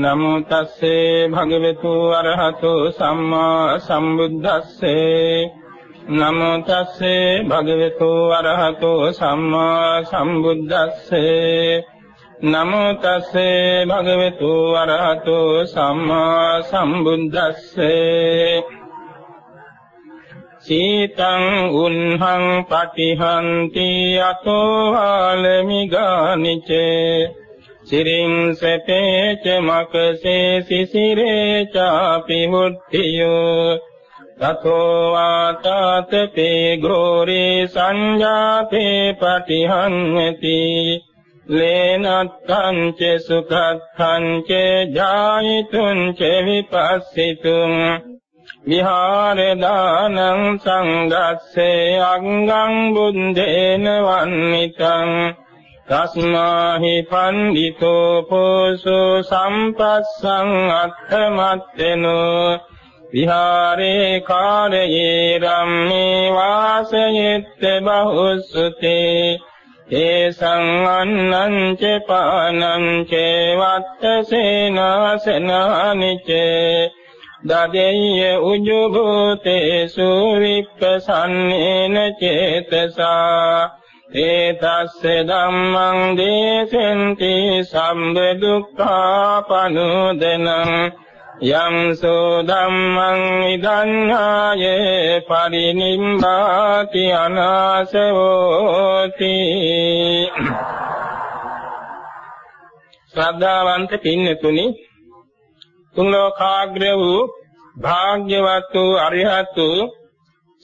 නමෝ තස්සේ භගවතු අරහතෝ සම්මා සම්බුද්දස්සේ. නමෝ තස්සේ භගවතු අරහතෝ සම්මා සම්බුද්දස්සේ. නමෝ තස්සේ භගවතු අරහතෝ සම්මා සම්බුද්දස්සේ. සීතං උන්හං පටිහන්ති අතෝ ආලමිගානිචේ. සිරින් සැපේච මකසේ සිසිරේ චාපි මුට්ඨියෝ තතෝ වාතාතපේ ගෝරේ සංජාපේ පටිහන්නති ලේනත්තං ච සුඛත්තං ච ජායිතුං ච විපස්සිතුං විහාර දානං සංගස්සේ අංගං බුද්දේන වන්නිතං තස්මාහි පණ්ඩිතෝ පෝසු සම්පස්සං අත්තමත්තෙනෝ විහාරේ කාලයේ රම්මේ වාසයෙත්ත බහුසුතේ ඒසං අන්නං ච පානං ච වත්තසේනාසනානිචේ දදෙය්‍ය උජුභූතේසු විප්පසන්නේන චේතසා ඒතස්ස ධම්මං දේසෙන්ති සම්බ දුක්ඛාපනුදනං යං සෝ ධම්මං ඉදඤ්ඤායේ පරිනිම්බාති අනාසවෝති ශ්‍රද්ධාවන්ත පින්නතුනි තුන් ලෝකාග්‍ර වූ භාග්‍යවත් වූ අරිහත් වූ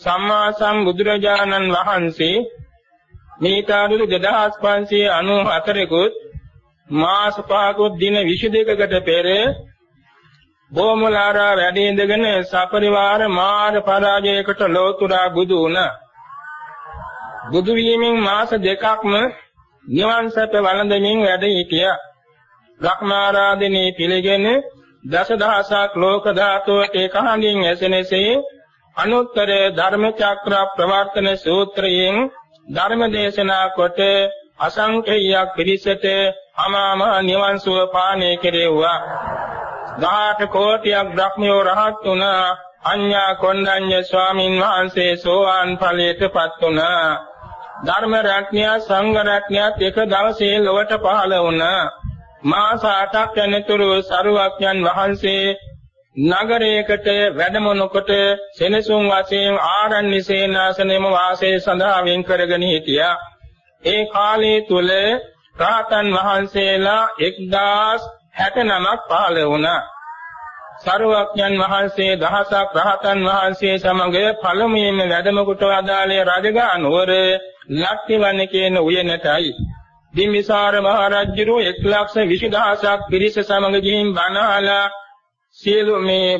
සම්මා සම්බුදුරජාණන් වහන්සේ මේට අනුව 2594 කුත් මාස පහකුත් දින 22කට පෙර බොමලාරා වැඩ ඉඳගෙන සපරිවාර මාර පරාජයකට ලෝතුරා බුදු වුණා. බුදු වීමෙන් මාස දෙකක්ම නිවන් සැප වළඳමින් වැඩ සිටියා. බ්‍රහ්මාරාධනේ පිළිගෙන දසදහසක් ලෝක ධාතුවට එකහඬින් ඇසෙනසේ අනුත්තර ධර්ම චක්‍ර ප්‍රවර්තන සූත්‍රයෙන් ධර්ම දේශනා කොට අසංකේයයක් පිරිසට අමාම නිවන් සුව පානය කෙරෙව්වා. 18 කෝටියක් බ්‍රහ්මයෝ රහත් වුණා. අඤ්ඤා කොණ්ඩඤ්ඤ ස්වාමින් වහන්සේ සෝවාන් ඵලයටපත් වුණා. ධර්ම රත්නය සංඝ රත්නයත් එක දවසේ ලොවට පහළ වුණා. මාස 8ක් යනතුරු සරුවක්යන් වහන්සේ නගරයකට වැඩමනකොට සෙනසුන් වශයෙන් ආරණ්‍ය සේනාසනෙම වාසය සඳහා වෙන් කරගෙන හිටියා. ඒ කාලයේ තුල රාතන් වහන්සේලා 1069ක් පහළ වුණා. සරුවක්ඥන් වහන්සේ දහසක් රහතන් වහන්සේ සමග පළමුවෙන්ම වැඩම කොට අදාළේ රජගහ නුවර ලක්තිවන්න කියන උයනටයි. බිම්බිසාර මහ රජුරු 120000ක් පිරිස සමග ගිහින් බණහලා සියලු මේ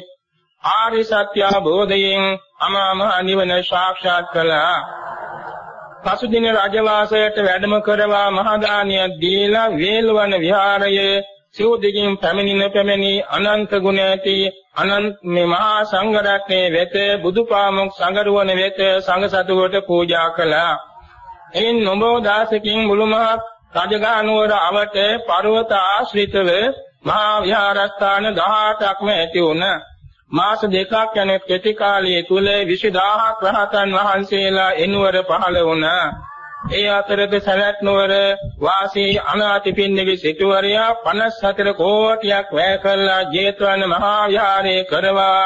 ආරි සත්‍ය අවබෝධයෙන් අමා මහ නිවන සාක්ෂාත් කළා. පසුදින රජවාසයට වැඩම කරවා මහදානිය දීලා වේලවන විහාරයේ සිව්දිගින් පැමිණින පැමිණි අනන්ත ගුණ ඇති අනන්ත මේ මහා සංඝ රත්නයේ වෙත බුදුපාමුක් සංගරුවන වෙත සංඝ සතුවට පූජා කළා. එයින් නොබෝ දාසකින් මුළුමහත් රජගහ නුවර අවට පර්වත ආශ්‍රිතව මහා විහාරස්ථාන 18ක්ම ඇති වුණ මාස දෙකක් යන කෙටි කාලයේ තුල 20000ක් රහතන් වහන්සේලා එනුවර පහළ වුණා. ඒ අතරද සවැත් නුවර වාසී අනාතිපින්නගේ සිටුවරයා 54 කෝටියක් වැය කළා ජේතවන මහා විහාරයේ කරවා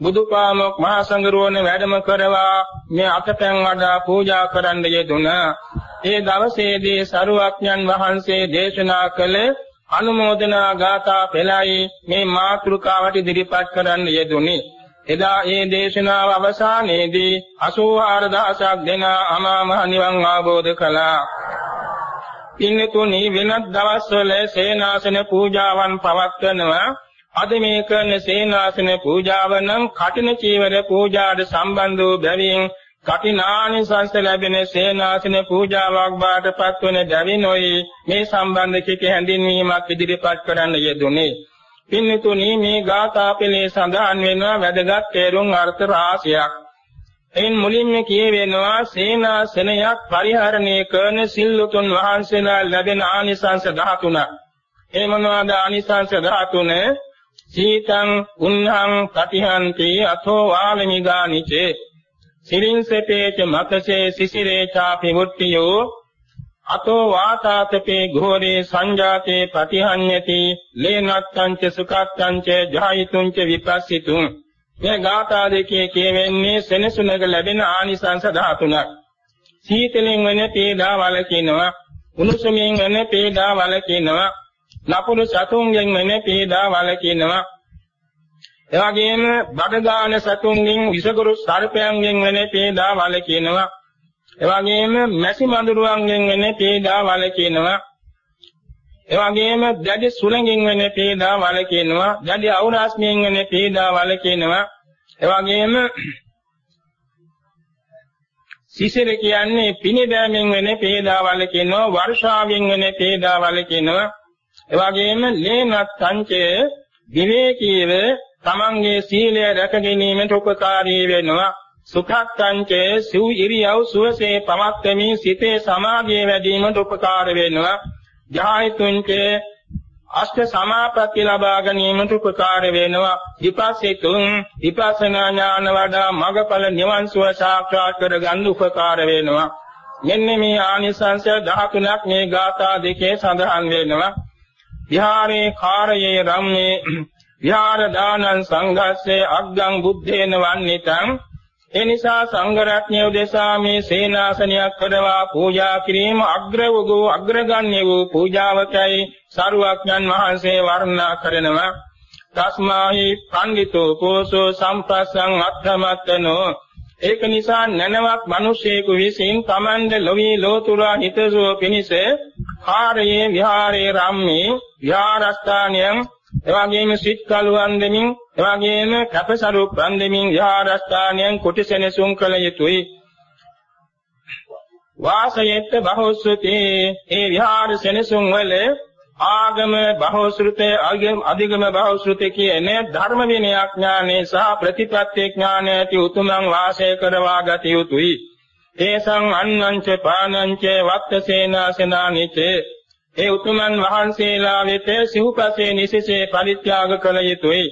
බුදුපාමොක් මහා සංඝරුවන වැඩම කරවා මේ අතපැන් වඩා පූජා කරන්න යෙදුණා. ඒ දවසේදී සරුවක්ඥන් වහන්සේ දේශනා කළේ අනුමෝදනා ගාථා පෙළයි මේ මාතෘකාවට ඉදිරිපත් කරන්න යෙදුනේ. එදා ඒ දේශනාව අවසානයේදී 84000ක් දෙන අමා මහ නිවන් අවබෝධ කළා. පින්නතුනි වෙනත් දවස්වල සේනාසන පූජාවන් පවත්වනවා අද මේ කරන සේනාසන පූජාව නම් කටින චීවර පූජාට සම්බන්ධ වූ බැවින් කටිනානිසංස ලැබෙන සේනාසන පූජාවක් බාටපත් වන බැවිනොයි මේ සම්බන්ධ කික හැඳින්වීමක් ඉදිරිපත් කරන්න යෙදුනේ. පින්නතුනි මේ ගාථා පෙළේ සඳහන් වෙනවා වැදගත් තේරුම් අර්ථ රාශියක්. එයින් මුලින්ම කියවෙනවා සේනාසනයක් පරිහරණය කරන සිල්ලුතුන් වහන්සේලා ලැබෙන ආනිසංස 13ක්. ඒ මොනවාද ආනිසංස 13? සීතං උන්හං පටිහන්ති අතෝ වාලමිගානිචේ සිරින්සපේච මකසේ සිසිරේ චාපි මුට්ටියෝ අතෝ වාතාතපේ ඝෝරේ සංජාතේ පටිහඤ්ඤති ලේනත්තං ච සුඛත්තං ච ජායිතුං ච විපස්සිතුං මේ ගාථා දෙකේ කියවෙන්නේ සෙනසුනක ලැබෙන ආනිසංස 13ක්. සීතලෙන් වෙන පීඩා වලකිනවා, උණුසුමින් වෙන පීඩා වලකිනවා, නපුරු සතුන්ගෙන් වෙන පීඩා වලකිනවා. එවැගේම බඩගාන සතුන්ගෙන් විසගුරු සර්පයන්ගෙන් වෙන පීඩා වලකිනවා. එවැගේම මැසි මඳුරුවන්ගෙන් වෙන පීඩා වලකිනවා. එවැගේම දැඩි සුළඟින් වෙන පීඩා වලකිනවා. දැඩි අවරාස්මියෙන් වෙන පීඩා වලකිනවා. එවැගේම සිසිර කියන්නේ පිනිදෑමෙන් වෙන පීඩාවල් කියනවා වර්ෂාවෙන් වෙන පීඩාවල් කියනවා එවැගේම ලේනත් සංචේ විවේකීව තමන්ගේ සීලය රැක ගැනීමට උපකාරී වෙනවා. සුඛක්ඛංචේ සිව් ඉරියව් සුවසේ පවත්වමින් සිතේ සමාධිය වැඩි වීමට උපකාර වෙනවා. ජායතුන්චේ අෂ්ට සමාපatti ලබා ගැනීමට උපකාර වෙනවා. විපස්සිතුන් විපස්සනා ඥාන වඩා මගඵල නිවන් සුව සාක්ෂාත් කර ගන්න උපකාර වෙනවා. මෙන්න මේ ආනිසංස 13ක් මේ ගාථා දෙකේ සඳහන් වෙනවා. විහාරේ කාරයේ රම්මේ විහාර දානං සංඝස්සේ අග්ගං බුද්ධේන වන්නිතං. ඒ නිසා සංඝ රත්නය උදෙසා මේ සේනාසනයක් කරවා පූජා කිරීම අග්‍ර වූ අග්‍රගණ්‍ය වූ පූජාවකයි සරුවක්ඥන් වහන්සේ වර්ණනා කරනවා. තස්මාහි පඬිතෝ කෝසෝ සම්ප්‍රසං අත්ථමත්තනෝ ඒක නිසා නැනවත් මිනිසෙකු විසින් තමන්ද ලොවේ ලෝතුරා හිතසුව පිණිස කාර්යයේ විහාරයේ රම්මේ විහාරස්ථානයන් එවාගෙම සිත් කලුවන් දෙමින් එවාගෙම කැපසරු වන්දමින් විහාරස්ථානයන් කුටිසෙනසුන් කළ යුතුය. වාසයෙත් බහෝසුතේ ඒ විහාර සෙනසුන් වල ආගම බහෝසෘතේ අධිගම බහෝසෘතේ කියන ධර්ම විනය ඥානේ සහ ප්‍රතිපත්ති ඥානය ඇති උතුමන් වාසය කරවා ගත යුතුය. තේසං අන්නංච පානංච වක්තසේනාසනානිචේ ඒ උතුමන් වහන්සේලා වෙත සිව්පසේ නිසිසේ පරිත්‍යාග කළ යුතුය.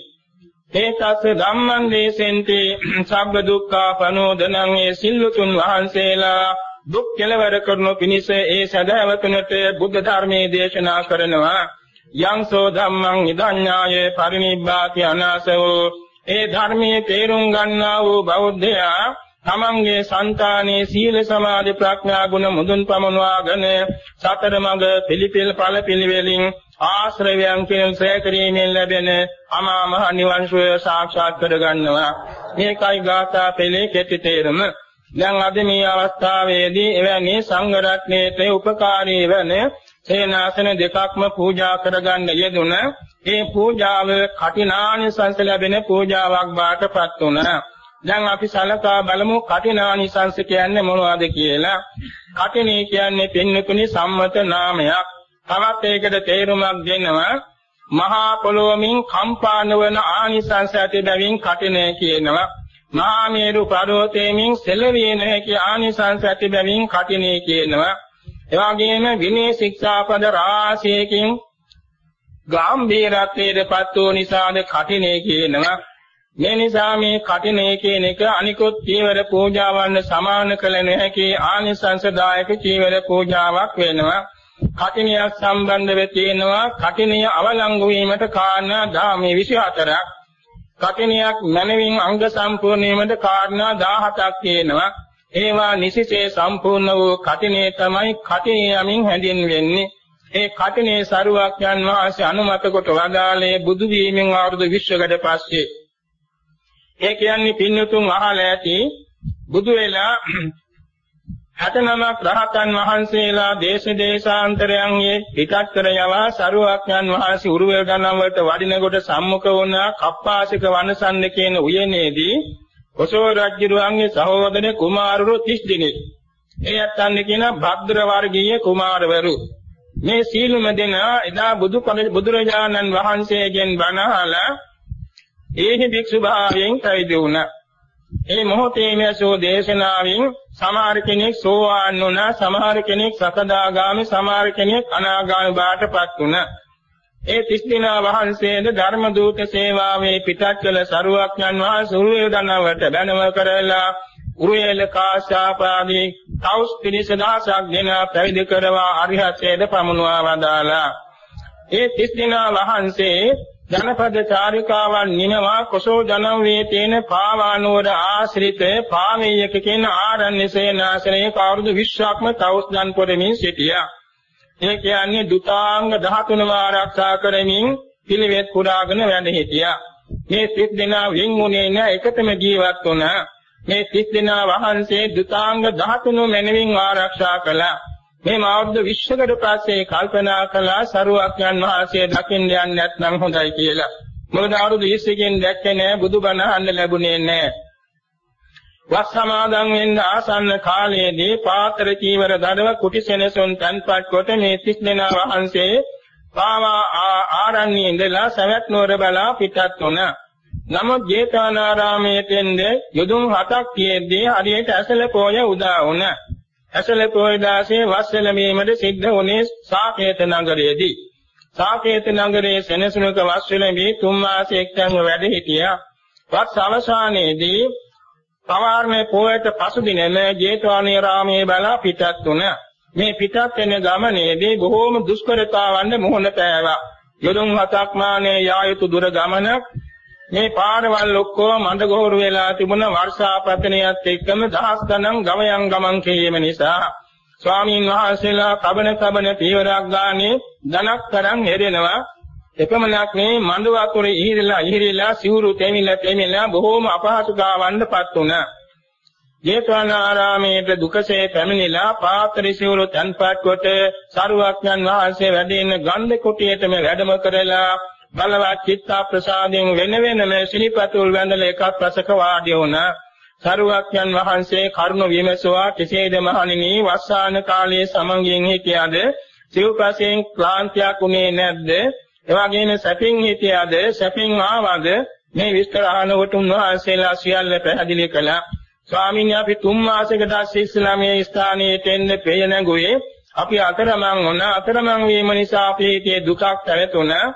ඒතස්ස ධම්මං දේසෙන්ති සබ්බ දුක්ඛා පනෝදනං ඒ සිල්ලුතුන් වහන්සේලා දුක් කෙලවර කරනු පිණිස ඒ සදාවතුනට බුද්ධ ධර්මයේ දේශනා කරනවා. යංසෝ ධම්මං නිදඤ්ඤාය පරිනිබ්බාති අනාසෝ ඒ ධර්මයේ තේරුම් ගන්නා වූ බෞද්ධයා තමන්ගේ సంతානයේ සීල සමාධි ප්‍රඥා ගුණ මුදුන් පමනවාගෙන සතර මඟ පිළිපෙල ඵල පිළිවෙලින් ආශ්‍රවයන් කියන සෑකරීමෙන් ලැබෙන අමා මහ නිවන් සුවය සාක්ෂාත් කර ගන්නවා මේකයි ගාථා පෙළේ කෙටි තේරුම. දැන් අද මේ අවස්ථාවේදී එවැනි සංඝ රත්නයේට උපකාරී වන සේනාසන දෙකක්ම පූජා කරගන්න යෙදුන. ඒ පූජාව කටිනානිසංස ලැබෙන පූජාවක් බාටපත් වුණා. දැන් අපි සලකා බලමු කටිනානිසංස කියන්නේ මොනවද කියලා. කටිනේ කියන්නේ පින්නතුනි සම්මත නාමයක්. තවත් ඒකට තේරුමක් දෙනවා මහා පොළොවමින් කම්පාන වන ආනිසංස ඇති බැවින් කටිනේ කියනවා. මහා මේරු පර්වතයෙන් සෙලවිය නොහැකි ආනිසංස ඇති බැවින් කටිනේ කියනවා. එවාගෙම විනය ශික්ෂාපද රාශියකින් ගාම්භීරත්වයට පත් වූ නිසාද කටිනේ කියනවා. මේ නිසා මේ කටිනේ කියන එක අනිකුත් චීවර පූජාවන් සමාන කළ නොහැකි ආනිසංසදායක චීවර පූජාවක් වෙනවා. කටිනියක් සම්බන්ධව තියෙනවා කටිනිය අවලංගු වීමට කාරණා ධාමේ 24ක්. කටිනියක් මනවින් අංග සම්පූර්ණ වීමට කාරණා 17ක් තියෙනවා. ඒවා නිසිසේ සම්පූර්ණ වූ කටිනේ තමයි කටිනිය යමින් හැඳින්වෙන්නේ. ඒ කටිනේ සරුවක් යන් වාසේ අනුමත කොට වදාළේ බුදු වීමෙන් අවුරුදු 20කට පස්සේ ඒ කියන්නේ පින්නතුන් අහලා ඇති බුදු වෙලා 69ක් රහතන් වහන්සේලා දේශ දේශාන්තරයන්ගේ පිටත් කර යවා සරුවක්ඥන් වහන්සේ උරුවෙල් ගණන් වලට වඩිනකොට සම්මුඛ වුණ කප්පාසික වනසන්න කියන උයනේදී කොසෝ රජුගේ සහෝදර කුමාරවරු 30 දෙනෙක්. ඒ ඇත්තන්නේ කියන භද්‍ර වර්ගීය කුමාරවරු. මේ සීලුම දෙනා එදා බුදු බුදුරජාණන් වහන්සේගෙන් බණ අහලා ඒහි භික්ෂු භාවයෙන් පැවිදි වුණා. ඒ මොහොතේ මේසෝ දේශනාවෙන් සමහර කෙනෙක් සෝවාන් වුණා, සමහර කෙනෙක් සකදාගාමි, සමහර කෙනෙක් අනාගාමි බාටපත් වුණා. ඒ 30 දිනා වහන්සේද ධර්ම දූත සේවාවේ පිටත් කළ සරුවක්ඥන් වහන්සේ උරුවේ දනවට බැනව කරලා උරුවේල කාශ්‍යාපාදී තවුස් පිරිස දහසක් දෙනා පැවිදි කරවා අරිහත්ත්වයට පමුණවා වදාලා. ඒ 30 දිනා වහන්සේ ජනපද චාරිකාවන් නිනවා කොසෝ ජනම් වේ තේන පාවානුවර ආශ්‍රිත පාමීයක කියන ආරණ්‍ය සේනාසනයේ කවුරුදු 20ක්ම තවුස්දන් පොරමින් සිටියා. ඒ කියන්නේ දුතාංග 13ම ආරක්ෂා කරමින් පිළිවෙත් පුරාගෙන වැඩ සිටියා. මේ 30 දෙනා වින්ුණේ නැ එකතම ජීවත් වුණා. මේ 30 දෙනා වහන්සේ දුතාංග 13 මැනවින් ආරක්ෂා කළා. මේ අවුරුදු 20කට පස්සේ කල්පනා කළා සරුවක්යන් වහන්සේ දකින්න යන්නේ නැත්නම් හොඳයි කියලා. මොකද අවුරුදු 20කින් දැක්කේ නෑ බුදුබණ අහන්න ලැබුණේ නෑ. වස් සමාදන් වෙන්න ආසන්න කාලයේදී පාතර චීවර දඩව කුටි සෙනසුන් තන්පත් කොට මේ තිස් දෙනා වහන්සේ පාවා ආරණ්‍ය ඉඳලා සවැත් නුවර බලා පිටත් වුණා. නමුත් ජේතවනාරාමයේ තෙන්ද යොදුන් හතක් තියෙද්දී හරියට ඇසල පොය උදා වුණා. ඇසල පොයදාසේ වස්සල මීමද සිද්ධ වුණේ සාකේත නගරයේදී. සාකේත නගරයේ සෙනසුනක වස්සල මී තුන් මාසයක් තැන්ව වැඩ සිටියා. වත් අවසානයේදී පවාරණේ පොයට පසු දිනෙම ජේතවනී රාමයේ බලා පිටත් වුණා. මේ පිටත් වෙන ගමනේදී බොහෝම දුෂ්කරතාවන්ට මුහුණ පෑවා. යොදුන් හතක් මානේ යා යුතු දුර ගමනක් මේ පාරවල් ඔක්කොම මඳගොහරු වෙලා තිබුණ වර්ෂාපතනියත් එක්කම දහස් ගණන් ගමයන් ගමන් කිරීම නිසා ස්වාමීන් වහන්සේලා කබන කබන පීවරක් ගානේ ධනක් තරම් හෙරෙනවා එපමණක් මේ මඳ වතුරේ ඉහිරලා ඉහිරලා සිවුරු තෙමිලා තෙමිලා බොහෝම අපහසුතාවන්ටපත් වුණා. ජේතවනාරාමයේ දුකසේ පැමිණිලා පාත්‍රි සිවුරු තන්පත් කොට සරුවක්ඥන් වහන්සේ වැඩ ඉන්න ගන්ධ කුටියේටම වැඩම කරලා බලවත් චිත්ත ප්‍රසාදයෙන් වෙන වෙනම සිරිපතුල් වැඳලා එකක් රසක වාඩි වුණා. සරුවක්යන් වහන්සේ කරුණ විමසුවා කෙසේද මහණෙනි වස්සාන කාලයේ සමගින් හිටියද සිව්පසෙන් ක්ලාන්තියක් උනේ නැද්ද? එවාගෙම සැපින් හිටියද සැපින් ආවද මේ විස්තර අහනකොට උන්වහන්සේලා සියල්ල පැහැදිලි කළා. ස්වාමීන් අපි තුන් මාසයකට ඉස්ලාමයේ ස්ථානයේ එන්න පෙය නැගුවේ අපි අතරමං වුණ අතරමං වීම නිසා අපේ දුකක් පැවතුණා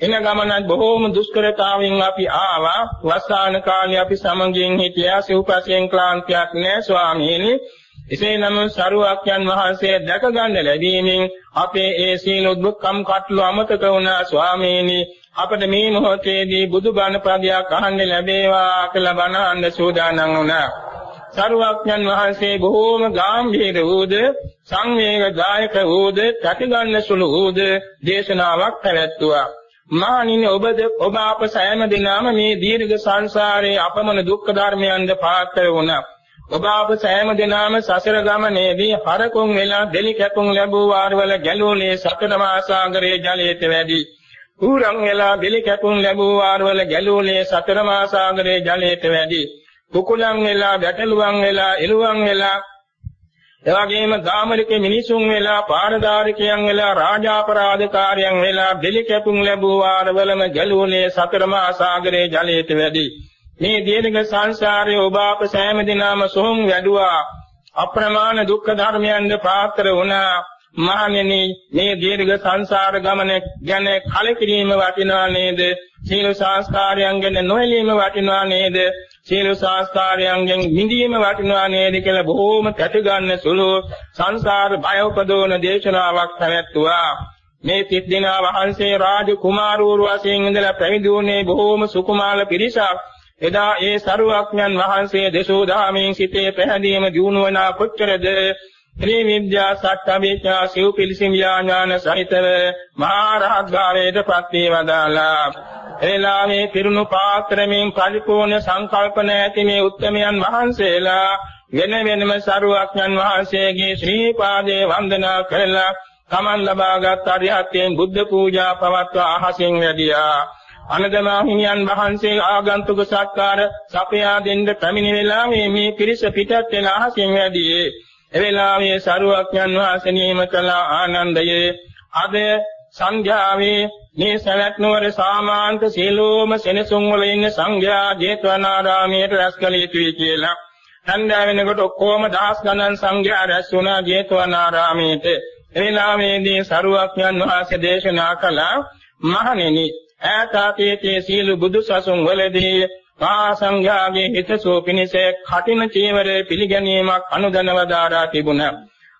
එන ගමනත් බොහෝම දුෂ්කරතාවෙන් අපි ආවා. වස්සාන කාලේ අපි සමගින් හිටියා. සිව්පසෙන් ක්ලාන්තියක් නෑ ස්වාමීනි. එසේ නම් සරුවක්යන් වහන්සේ දැක ගන්න ලැබීමෙන් අපේ ඒ සීල දුක්ඛම් කටළු අමතක වුණා ස්වාමීනි. අපට මේ මොහොතේදී බුදුබණ පදයක් අහන්න ලැබේවා කියලා බණ අහන්න සූදානම් වුණා. සරුවක්ඥන් වහන්සේ බොහෝම ගාම්භීර වූද සංවේගදායක වූද ප්‍රතිගන්න සුළු වූද දේශනාවක් පැවැත්තුවා. මානිනේ ඔබද ඔබ අප සෑම දිනම මේ දීර්ඝ සංසාරයේ අපමණ දුක්ඛ ධර්මයන්ද පාත්‍ර වුණා. ඔබ අප සෑම දිනම සසර ගමනේදී හරකුන් වෙලා දෙලි කැපුම් ලැබුව වාරවල ගැලුණේ සතර මාසාගරයේ ජලයට වැඩි. ඌරන් වෙලා දෙලි කැපුම් ලැබුව වාරවල ගැලුණේ සතර මාසාගරයේ ජලයට වැඩි. කුකුලන් වෙලා ගැටලුවන් වෙලා එළුවන් වෙලා එවැගේම ගාමරිකේ මිනිසුන් වෙලා පාරදාරිකයන් වෙලා රාජාපරාධකාරයන් වෙලා බෙලි කැපුම් ලැබුව වාරවලම ගැලුණේ සතරමා සාගරයේ ජලයට වැඩි මේ දීර්ඝ සංසාරයේ ඔබ අප සෑම දිනම සොහොන් වැඩුවා. අප්‍රමාණ දුක්ඛ ධර්මයන්ද පාත්‍ර වුණා. මහණෙනි මේ දීර්ඝ සංසාර ගමන ගැන කලකිරීම වටිනා නේද? සීල සංස්කාරයන් ගැන නොඇලීම වටිනා නේද? සීල සංස්කාරයන්ගෙන් මිදීම වටිනවා නේද කියලා බොහෝම කැට ගන්න සුළු සංසාර බය උපදවන දේශනාවක් පැවැත්තුවා. මේ තිස් දිනා වහන්සේ රාජ කුමාරවරු වශයෙන් ඉඳලා පැවිදි වුණේ බොහෝම සුකුමාල පිරිසක්. එදා ඒ සරුවක්ඥන් වහන්සේ දසෝ දහමෙන් සිටේ පැහැදීම දිනුවනා කොච්චරද ත්‍රිවිද්‍යා සත්‍යවිචා සිව් පිළිසිම් ඥාන සහිතව මහා රහත් භාවයට පත් වේවදාලා එලාමේ පිරුණු පාත්‍රමින් පරිපූර්ණ සංකල්පන ඇති මේ උත්තමයන් වහන්සේලා වෙන වෙනම සරුවක්ඥන් වහන්සේගේ ශ්‍රී පාදේ වන්දනා කරලා තමන් ලබාගත් අරිහත්යෙන් බුද්ධ පූජා පවත්වා අහසින් වැඩියා. අනදමා හිමියන් වහන්සේ ආගන්තුක සත්කාර සපයා දෙන්න පැමිණි වෙලාවේ මේ පිරිස පිටත් වෙලා අහසින් වැඩියේ. එවෙලාවේ සරුවක්ඥන් වහන්සේ නියම කළ ආනන්දයේ අද සංඝයාවේ මේ සවැත් නුවර සාමාන්ත සීලෝම සෙනසුන් වල ඉන්න සංඝයා ජේතවනාරාමයට රැස් කළ යුතුයි කියලා. හන්දා වෙනකොට ඔක්කොම දහස් ගණන් සංඝයා රැස් වුණා ජේතවනාරාමයට. එවෙලාවේදී සරුවක්ඥන් වහන්සේ දේශනා කළා මහණෙනි ඈත අතීතයේ සීල බුදු සසුන් වලදී මහා සංඝයාගේ හිතසෝ පිණිස කටින චීවරය පිළිගැනීමක් අනුදනවදාරා තිබුණා.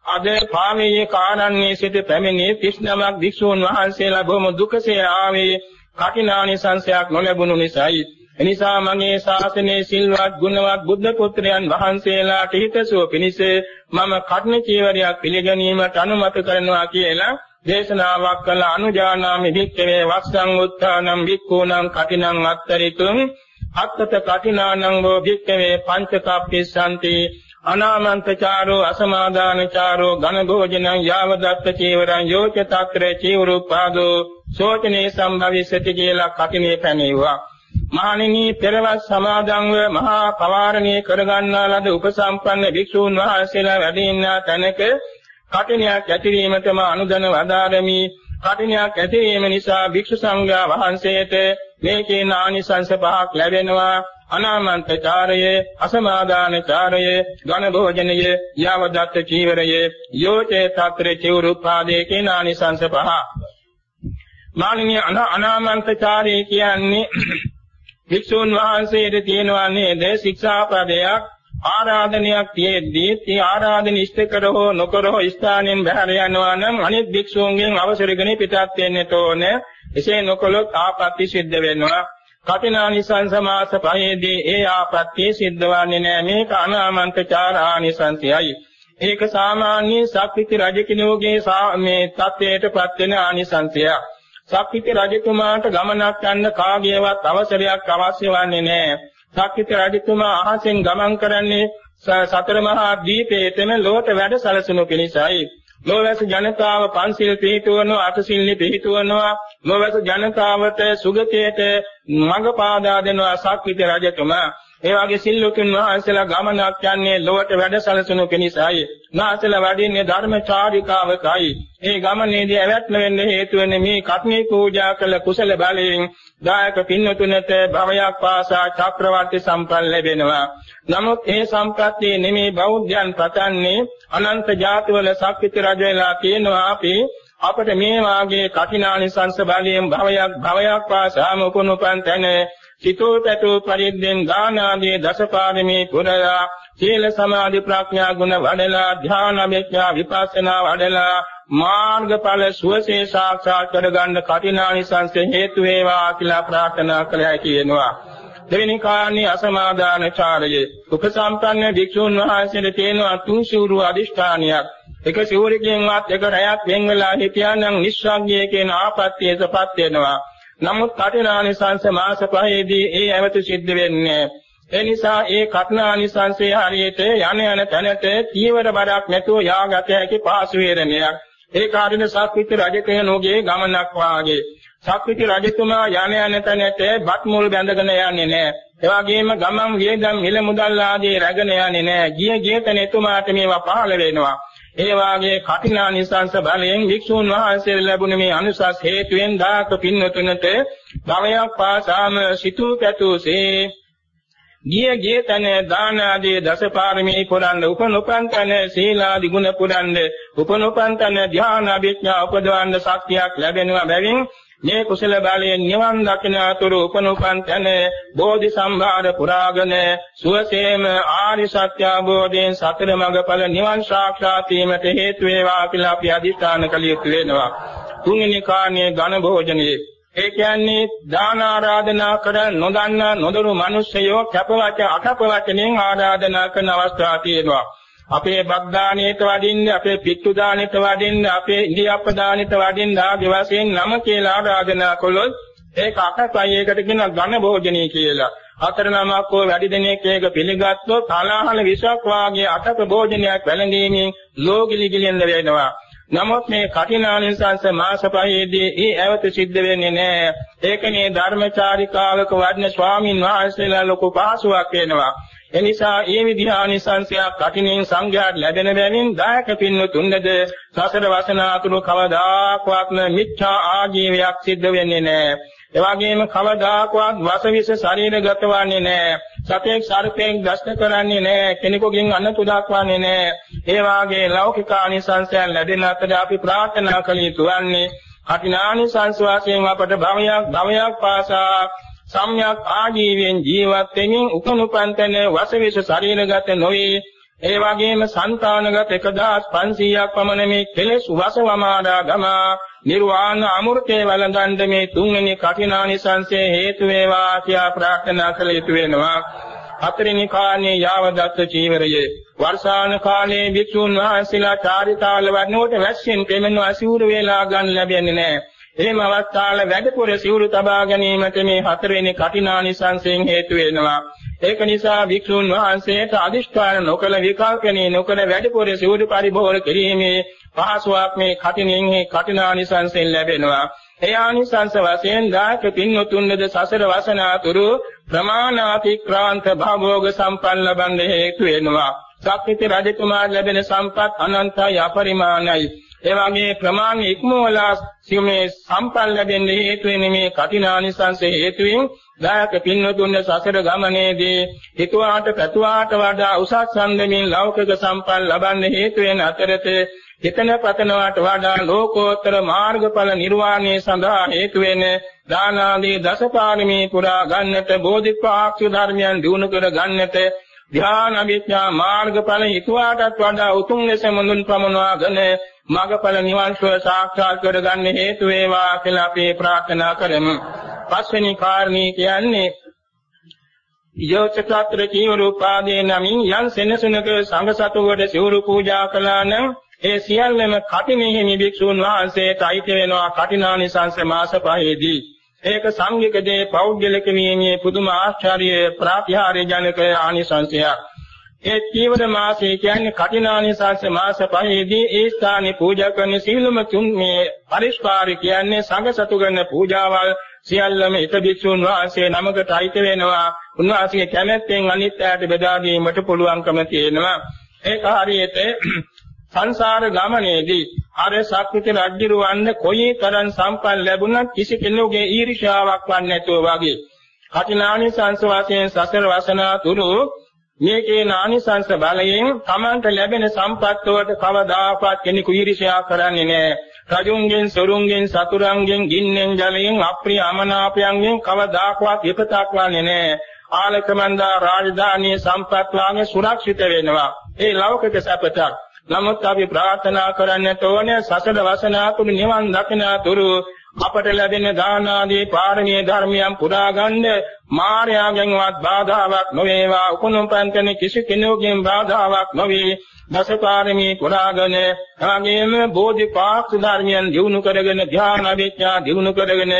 අද පාමේ කාරණ්‍යයේ සිට පැමිණි 39ක් භික්ෂූන් වහන්සේලා බොහොම දුකසේ ආවේ. කටිනානිසංශයක් නොලැබුණු නිසායි. එනිසා මගේ ශාසනයේ සිල්වත් ගුණවත් බුද්ධ පුත්‍රයන් වහන්සේලාට හිතසුව පිණිස මම කර්ණ චීවරයක් පිළිගැනීමට අනුමත කරනවා කියලා දේශනාවක් කළ අනුජානාමි භික්ඛවේ වස්සං උත්තානම් භික්ඛූනම් කටිනං අත්තරිතුං. අත්තත කටිනානං වෝ භික්ඛවේ පංචකප්පිස්සanti අනාමන්තචාරෝ අසමාදානචාරෝ ඝන භෝජනං යාවදත්ත චීවරං යෝච තත්‍රේ චීවරුපාදෝ සෝචනේ සම්භවිස්සති කියලා කටිනේ පැනෙවුවා මහණෙනි පෙරවත් සමාදන්ව මහා පවාරණී කරගන්නා ලද උපසම්පන්න භික්ෂූන් වහන්සේලා වැඩ ඉන්න තැනක කටිනයක් ඇතිවීමටම අනුදන වදාරමි. කටිනයක් ඇතිවීම නිසා භික්ෂු සංඝයා වහන්සේට මේකේ ආනිසංස පහක් ලැබෙනවා. අනාමන්තචාරය අසමාදානචාරය ඝන භෝජනය යාවදත්ත චීවරය යෝචේ తත්‍ර චිවරුපාදේ කියන ආනිසංස පහ. මානිනිය අනාමන්තචාරය කියන්නේ භික්ෂුන් වහන්සේට තියෙනවා නේද? ශික්ෂාපදයක් ආරාධනයක් තියෙද්දී ඒ ආරාධන ඉෂ්ට කරහෝ නොකරහෝ ස්ථානෙන් බැහැර යනවා නම් අනිත් භික්ෂූන්ගෙන් අවසරගෙන පිටත් වෙන්නට ඕනේ. එසේ නොකළොත් ආපත්‍ය සිද්ධ වෙනවා. කටිනානිසංස මාස පහේදී ඒ ආපත්‍ය සිද්ධ වන්නේ නැහැ මේක අනාමන්තචාර ආනිසංසයයි ඒක සාමාන්‍ය සක්විති රජ කෙනෙකුගේ මේ තත්වයටපත් වෙන ආනිසංසයක් සක්විති රජතුමාට ගමනක් යන්න කාගේවත් අවසරයක් අවශ්‍ය වන්නේ නැහැ. සක්විති රජතුමා අහසෙන් ගමන් කරන්නේ සතර මහා දීපේතම ලෝට වැඩ සැලසුණු පිණිසයි. ලෝවැස ජනතාව පන්සිල් පිළිතුවනවා අටසිල්ලි පිළිතුවනවා ලෝවැස ජනතාවට සුගතියට මඟ පාදා දෙනවා සක්විති රජතුමා ඒ වගේ සිල්ලුතුන් වහන්සේලා ගමනක් යන්නේ ලොවට වැඩසලසුණු පිණිසයි. නාසල වඩින්නේ ධර්මචාරිකාවකයි. ඒ ගමනේදී ඇවැත්ම වෙන්න හේතු වෙන්නේ මේ කත්මී පූජා කළ කුසල බලයෙන් දායක පින්වතුන්ට භවයක් පාසා චක්‍රවර්ති සම්පන්න ලැබෙනවා. නමුත් ඒ සම්ප්‍රත්තිය නෙමේ බෞද්ධයන් පතන්නේ අනන්ත ජාතිවල සක්විති රජ වෙලා කියනවා අපි අපට මේ වාගේ කඨිනානිසංස බලයෙන් භවයක් භවයක් පාසාම උපනුපන් තැන සිතෝ පැතෝ පරිද්දෙන් දාන ආදී දසපාරමී පුරලා සීල සමාධි ප්‍රඥා ගුණ වඩලා ධ්‍යාන විඥා විපස්සනා වඩලා මාර්ගඵල සුවසේ සාක්ෂාත් කරගන්න කටිනානිසංස හේතු වේවා කියලා ප්‍රාර්ථනා කළයි කියනවා. දෙවෙනි කාණේ අසමාදාන චාරයේ. උපසම්පන්න භික්ෂුන් වහන්සේට තියෙනවා තුන් සිවුරු අදිෂ්ඨානියක්. එක සිවුරකින්වත් එක රැයක් වෙන් වෙලා හිටියානම් නිස්සග්ගයේ කියන ආපත්‍යයටපත් වෙනවා. නමුත් කටිනානිසංස මාස පහේදී ඒ ඇවත සිද්ධ වෙන්නේ ඒ නිසා ඒ කටනානිසංසයේ හරියට යන යන තැනට තීවර බරක් නැතුව යාගත හැකි පාසු වේරණයක්. ඒ කාර්යන සක්විති රජකයන්ගේ ගමනක් වාගේ. සක්විති රජතුමා යන යන තැනට බත් මුල් බැඳගෙන යන්නේ නැහැ ඒ වගේම ගමන් වියදම් මිල මුදල් ආදී රැගෙන යන්නේ නැහැ ගිය ගිය තැන එතුමාට මේවා පහළ වෙනවා. ඒ වාගේ කටිනානිසංස බලයෙන් වික්ෂුන් වහන්සේ ලැබුණ මේ අනුසස් හේතුවෙන් දාක පින්නතුනට භවයක් පාසාම සිතූ පැතුසේ. ගිය ගිය තන දාන ආදී දසපාරමී පුරන්න උපනුපන් තන සීලාදි ගුණ පුරන්න උපනුපන් තන ධ්‍යාන අභිඥා උපදවන්න ශක්තියක් ලැබෙනවා බැවින් මේ කුසල බලයෙන් නිවන් දකින අතුරු උපනුපන් තන බෝධි සම්භාර පුරාගෙන සුවසේම ආරි සත්‍ය අවබෝධයෙන් සතර මඟඵල නිවන් සාක්ෂාත් වීමට හේතු වේවා කියලා අපි අදිස්ථාන කළ යුතු වෙනවා. තුන්වෙනි කාණේ ඝන භෝජනයේ. ඒ කියන්නේ දාන ආරාධනා කර නොදන්නා නොදරු මිනිස්සයෝ කැපවච අකපවචනෙන් ආරාධනා කරන අවස්ථා තියෙනවා. අපේ බග්දානේට වඩින්න, අපේ පිට්ටු දානෙට වඩින්න, අපේ ඉන්දියාප්ප දානෙට වඩින්න ආදී වශයෙන් නම කියලා ආරාධනා කළොත් ඒක අකපයි ඒකට කියන ඝන භෝජනී කියලා. හතර නමක් හෝ වැඩි දෙනෙක් ඒක පිළිගත්තොත් අනාහල විසක් වාගේ අටක භෝජනයක් වැළඳීමෙන් ලෝකිලි ගිලින්න වෙනවා. නමුත් මේ කටිනානිසංස මාස පහේදී ඒ ඇවත සිද්ධ වෙන්නේ නැහැ. ඒකනේ ධර්මචාරිකාවක වඩන ස්වාමින් වහන්සේලා ලොකු පහසුවක් වෙනවා. එනිසා ඒ විධානිසංසයක් කටිනෙන් සංඝයාට ලැබෙන බැවින් දායක පින්වතුන්ද සසර වසනාතුරු කවදාකවත්ම මිච්ඡා ආජීවයක් සිද්ධ වෙන්නේ නැහැ. එවාගෙම කවදාකවත් වසවිස ශරීරගත වන්නේ නැහැ. සතෙක් සර්පෙක් දෂ්ට කරන්නේ නැහැ. කෙනෙකුගෙන් අන්නතු දක්වන්නේ නැහැ. ඒ වාගේ ලෞකික ආනිසංසයන් ලැබෙන අතර අපි ප්‍රාර්ථනා කළ යුතු වන්නේ කටිනානිසංස වාසයෙන් අපට භවයක් භවයක් පාසා සම්්‍යක් ආජීවයෙන් ජීවත් වෙමින් උතුණුපන්තන වසවිස ශරීරගත නොවේ. ඒ වගේම సంతානගත 1500ක් පමණ මේ කෙලෙස් වසවමාදා ගමා. නිර්වාණ අමෘතේ වළඳන්ඩ මේ තුන්වෙනි කඨිනානිසංසයේ හේතු වේවා කියා ප්‍රාර්ථනා කළ යුතු වෙනවා. හතරෙනි කාණේ යාව දත්ත චීවරයේ. වර්ෂාන කාලේ භික්ෂුන් වහන්සේලා චාරිකාල වන්නකොට වැස්සෙන් පෙමෙන අසූර වේලා ගන්න ලැබෙන්නේ නැහැ. එහෙම අවස්ථාවල වැඩපුර සිවුරු තබා ගැනීමට මේ හතරවෙනි කටිනානිසංසයෙන් හේතු වෙනවා. ඒක නිසා භික්ෂුන් වහන්සේට අදිෂ්ඨාන නොකල විකල්පණේ නොකල වැඩපුර සිවුරු පරිභෝග කිරීමේ පහසුවක් මේ කටිනෙන් මේ කටිනානිසංසයෙන් ලැබෙනවා. ඒ ආනිසංස වශයෙන් දායක පින්වතුන්ද සසර වසනාතුරු ප්‍රමාණාතික්‍රාන්ත භවෝග සම්පන්න ලබන්න හේතු වෙනවා. සක්විති රජතුමා ලැබෙන සම්පත් අනන්තයි අපරිමාණයි. ඒ වගේ ප්‍රමාණ ඉක්මවලා සිමේ සම්පල් ලැබෙන්න හේතු වෙන මේ කටිනානිසංස හේතුවෙන් දායක පින්වතුන් සසර ගමනේදී හිතුවාට පැතුවාට වඩා උසස් සම්දමින් ලෞකික සම්පල් ලබන්න හේතු වෙන අතරතේ හිතන පතනවට වඩා ලෝකෝත්තර මාර්ගඵල නිර්වාණය සඳහා හේතු වෙන දාන ආදී දසපාරමී පුරා ගන්නට බෝධිපාක්ෂි ධර්මයන් දිනු කර ගන්නට ධ්‍යාන විඥා මාර්ගඵල හිතුවාටත් වඩා උතුම් ලෙස මුඳුන් ප්‍රමනවාගෙන මගඵල නිවන් සුව සාක්ෂාත් කරගන්න හේතු වේවා කියලා අපි ප්‍රාර්ථනා කරමු. පස්වෙනි කාරණේ කියන්නේ යෝචකත්‍ර ජීවරූපාදී නමින් යම් සෙනසුනක සංඝ සතුවට සිවුරු පූජා කළා නම් ඒ සියල්ලම කටිනෙහි භික්ෂුන් වහන්සේට අයිති වෙනවා කටිනානිසංස මාස පහේදී. ඒක සංඝිකදී පෞද්ගලික නියමයේ පුදුම ආශ්චර්ය ප්‍රාතිහාර්ය ජනක ආනිසංසයක්. ඒ ජීවන මාසය කියන්නේ කටිනානිසංස මාස පහේදී ඒ ස්ථානේ පූජා කරන සීලම තුන් මේ පරිස්කාරය කියන්නේ සංඝ සතු කරන පූජාවල් සියල්ලම එක භික්ෂුන් වහන්සේ නමකට අයිති වෙනවා. උන්වහන්සේගේ කැමැත්තෙන් අනිත් අයට බෙදා දීමට පුළුවන්කම තියෙනවා. ඒක හරියට සංසාර ගමනේදී අර සක්විති රජුරවන්න කොයි තරම් සම්පන්න ලැබුණත් කිසි කෙනෙකුගේ ඊර්ෂ්‍යාවක් වන්නේ නැතුව වගේ කටිනානිසංස වාසයෙන් සසර වසනා තුරු මේකේ නානිසංස බලයෙන් Tamanට ලැබෙන සම්පත් වලට කවදාකවත් කෙනෙකු ඊර්ෂ්‍යා කරන්නේ නැහැ. රජුන්ගෙන් සොරුන්ගෙන් සතුරුන්ගෙන් ගින්නෙන් ජලයෙන් අප්‍රිය අමනාපයන්ගෙන් කවදාකවත් විපතක් වන්නේ නැහැ. ආලකමන්දා රාජධානී සම්පත් වාගේ සුරක්ෂිත වෙනවා. ඒ ලෞකික සැපතක්. නමුත් අපි ප්‍රාර්ථනා කරන්නට ඕනේ සසල වසනාතුරු නිවන් දකිනාතුරු අපට ලැබෙන දාන ආදී පාරමී ධර්මයන් පුරා ගන්න මායාවෙන්වත් බාධාවක් නොවේවා උකුණුම් පන්තන කිසි කෙනෙකුගෙන් බාධාවක් නොවේ දසපාරමී පුරාගෙන එවැගේම බෝධිපාක්ෂ ධර්මයන් දිනු කරගෙන ධ්‍යාන විඥා දිනු කරගෙන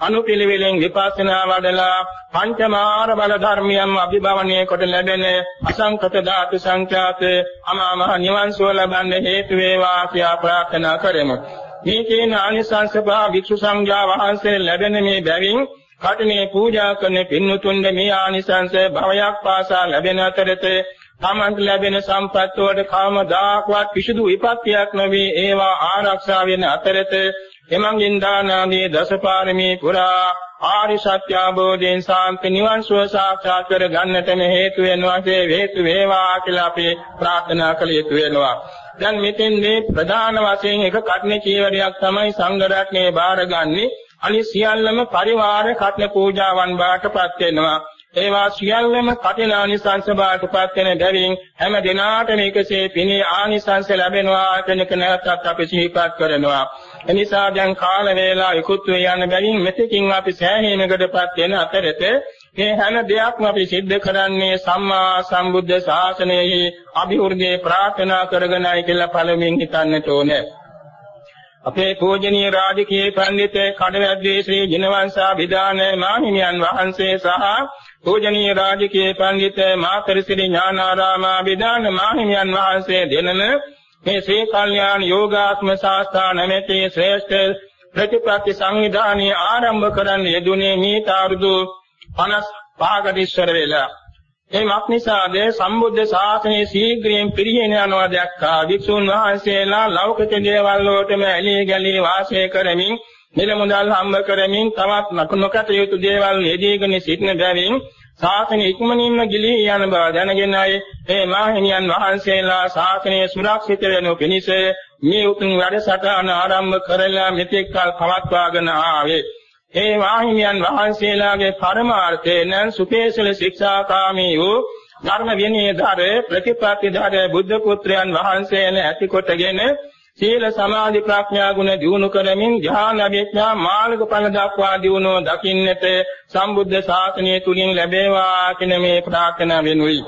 අනුපිළිවෙලෙන් විපස්සනා වඩලා පංචමාර බල ධර්මයන් අභිභවනය කොට ලැබෙන අසංකත ධාතු සංඛ්‍යාත අමා මහ නිවන් සුව ලබන්න හේතු වේවා කියා ප්‍රාර්ථනා කරමු. මේ කියන ආනිසංස පහ භික්ෂු සංඝයා වහන්සේ ලැබෙන මේ බැවින් කටනේ පූජා කරන පින්තුන්ද මේ ආනිසංස භවයක් පාසා ලැබෙන අතරතේ තමන්ට ලැබෙන සම්පත් වලට කාමදාකවත් කිසිදු විපත්තියක් නොවේ ඒවා ආරක්ෂා වෙන අතරතේ එමංගින් දානාදී දසපාරමී පුරා ආරි සත්‍ය අවබෝධයෙන් සාන්ත නිවන් සුව සාක්ෂාත් කර ගන්නටම හේතු වෙනවා හේතු වේවා කියලා අපි ප්‍රාර්ථනා කළ යුතු වෙනවා. දැන් මෙතෙන්දී ප්‍රධාන වශයෙන් එක කටනේ චීවරයක් තමයි සංඝ රත්නේ බාරගන්නේ. අනිත් සියල්ලම පරිවාර කටන පූජාවන් බාටපත් වෙනවා. ඒවා සියල්ලම කටින ආනිසංස බාටපත් වෙන බැවින් හැම දිනාටම එකසේ පිනේ ආනිසංස ලැබෙනවා කෙනෙක් නැවතත් අපි සිහිපත් කරනවා. එනිසා දැන් කාල වේලා ඉක්ුත් වේ යන බැවින් මෙතකින් අපි සෑහීමකටපත් වෙන අතරතේ මේ හැම දෙයක්ම අපි සිද්ධ කරන්නේ සම්මා සම්බුද්ධ ශාසනයෙහි අභිවෘද්ධිය ප්‍රාර්ථනා කරගෙනයි කියලා පළමුවෙන් හිතන්නට ඕනේ. අපේ පූජනීය රාජකීය පඬිතේ කඩවැද්දේ ශ්‍රී ජිනවංශා විදාන මාහිමියන් වහන්සේ සහ පූජනීය රාජකීය පඬිතේ මාතරිසිරි ඥානාරාම විදාන මාහිමියන් වහන්සේ දෙනම මේ ශ්‍රී කල්යාණ යෝගාත්ම ශාස්ත්‍රා නැමැති ශ්‍රේෂ්ඨ ප්‍රතිපත්ති සංවිධානයේ ආරම්භ කරන්න යෙදුනේ මේ අවුරුදු 55කට ඉස්සර වෙලා. ඒ මක්නිසාද සම්බුද්ධ ශාසනයේ ශීඝ්‍රයෙන් පිරිහෙන යනවා දැක්කා. වික්ෂුන් වහන්සේලා ලෞකික දේවල් වලටම ඇලී ගලී වාසය කරමින් මෙල මුදල් හම්බ කරමින් තවත් නොකත යුතු දේවල් යෙදීගෙන සිටින බැවින් ශාසනය ඉක්මනින්ම ගිලී යන බව දැනගෙනයි මේ මාහිමියන් වහන්සේලා ශාසනය සුරක්ෂිත වෙනු පිණිස මේ උතුම් වැඩසටහන ආරම්භ කරලා මෙතෙක් කල පවත්වාගෙන ආවේ. ඒ වාහිමියන් වහන්සේලාගේ පරමාර්ථය නම් සුපේසල ශික්ෂාකාමී වූ ධර්ම විනයධර ප්‍රතිපත්තිධර බුද්ධ පුත්‍රයන් වහන්සේල ඇති කොටගෙන සීල සමාධි ප්‍රඥා ගුණ දියුණු කරමින් ධ්‍යාන අභිඥා මාර්ගඵල දක්වා දියුණුව දකින්නට සම්බුද්ධ ශාසනය තුලින් ලැබේවා කියන මේ ප්‍රාර්ථනා වෙනුයි.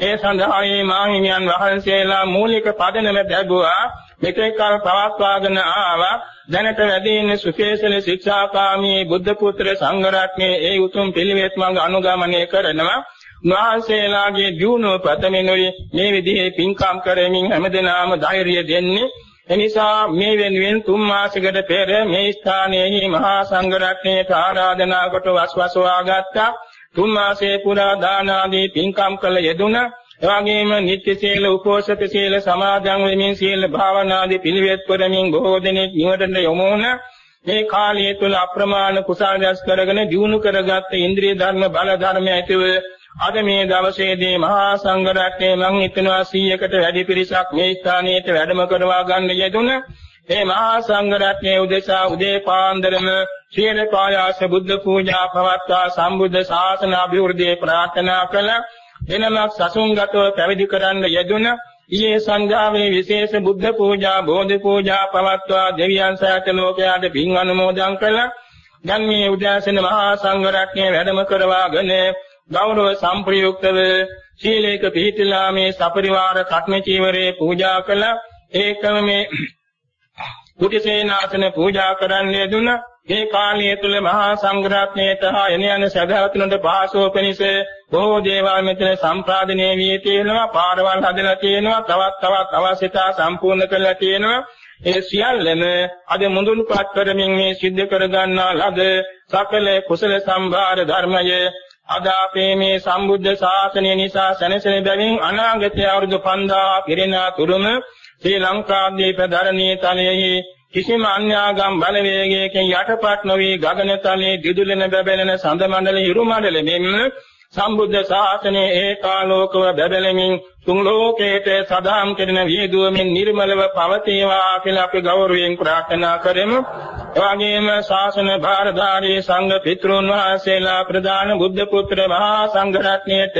ඒ සඳහා මේ මාහිමියන් වහන්සේලා මූලික පදනම දැබුවා මෙතෙක් කල පවත්වාගෙන ආවා. දැනට වැඩි ඉන්නේ සුකේසල ශික්ෂාකාමී බුද්ධ පුත්‍ර සංඝ රත්නයේ ඒ උතුම් පිළිවෙත් මඟ අනුගමනය කරනවා. වාසේලාගේ දියුණුව ප්‍රථමිනුයි මේ විදිහේ පින්කම් කරමින් හැමදෙනාම ධෛර්යය දෙන්නේ. එනිසා මේ වෙනුවෙන් තුන් මාසයකට පෙර මේ ස්ථානයේ මහා සංඝ රත්නයට ආරාධනා කොට වස්වසවා ගත්තා තුන් මාසයේ පුරා දාන ආදී පින්කම් කළ යෙදුණා. එවාගෙම නිත්‍ය සීල උපෝසත සීල සමාදන් වෙමින් සීල භාවනාදී පිළිවෙත් කරමින් බොහෝ දෙනෙක් නිවටට යොමු වුණ මේ කාලය තුල අප්‍රමාණ කුසල රැස් කරගෙන දිනු කරගත් ඉන්ද්‍රිය ධර්ම බල ධර්ම ඇතිව අද මේ දවසේදී මහා සංඝ රත්නයේ මං හිතනවා 100කට වැඩි පිරිසක් මේ ස්ථානයට වැඩම කරවා ගන්න යෙදුණ මේ මහා සංඝ රත්නයේ උදෙසා උදේ පාන්දරම සීල පායාස බුද්ධ පූජා පවත්වා සම්බුද්ධ ශාසන අභිවෘද්ධිය ප්‍රාර්ථනා කළා වෙනමක් සසුන්ගතව පැවිදි කරන්න යෙදුන ඊයේ සංඝාවේ විශේෂ බුද්ධ පූජා බෝධි පූජා පවත්වා දෙවියන් සෑත ලෝකයාට පින් අනුමෝදන් කළා. දැන් මේ උද්‍යාසන මහා සංඝ රත්නය වැඩම කරවාගෙන ගෞරව සම්ප්‍රයුක්තව ශීලයක පිහිටලා මේ සපරිවාර කට්ම චීවරේ පූජා කළා. ඒකම මේ කුටිසේනාසන පූජා කරන්න යෙදුණා. මේ කාලය තුල මහා සංඝරත්නයට හා එන යන සදහතුනට පහසුව පිණිස බොහෝ දේවල් මෙතන සම්පාදනය වී තියෙනවා පාරවල් හදලා තියෙනවා තවත් තවත් අවශ්‍යතා සම්පූර්ණ කරලා තියෙනවා. ඒ සියල්ලම අද මුදුන්පත් කරමින් මේ සිද්ධ කරගන්නා ලද සකල කුසල සම්භාර ධර්මය අද අපේ මේ සම්බුද්ධ ශාසනය නිසා සැනසෙන බැවින් අනාගතයේ අවුරුදු 5000 පිරෙන තුරුම ශ්‍රී ලංකාද්වීප ධරණී තලයේ කිසිම අන්‍යාගම් බලවේගයකින් යටපත් නොවි ගගනතලයේ දිදුලෙන බබලෙන සඳ මණ්ඩල හිරු මණ්ඩල මෙන්න සම්බුද්ධ ශාසනයේ ඒකාලෝකව බබලෙමින් තුන් ලෝකේට සදාම් කෙරෙන වීදුවමින් නිර්මලව පවතිවා කියලා අපි ගෞරවයෙන් ප්‍රාර්ථනා කරමු. එවැගේම ශාසන භාරධාරී සංඝ පිතෘන් වහන්සේලා ප්‍රදාන බුද්ධ පුත්‍ර මහා සංඝ රත්නයේට